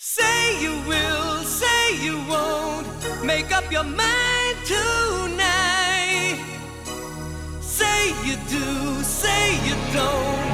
Say you will, say you won't. Make up your mind tonight. Say you do, say you don't.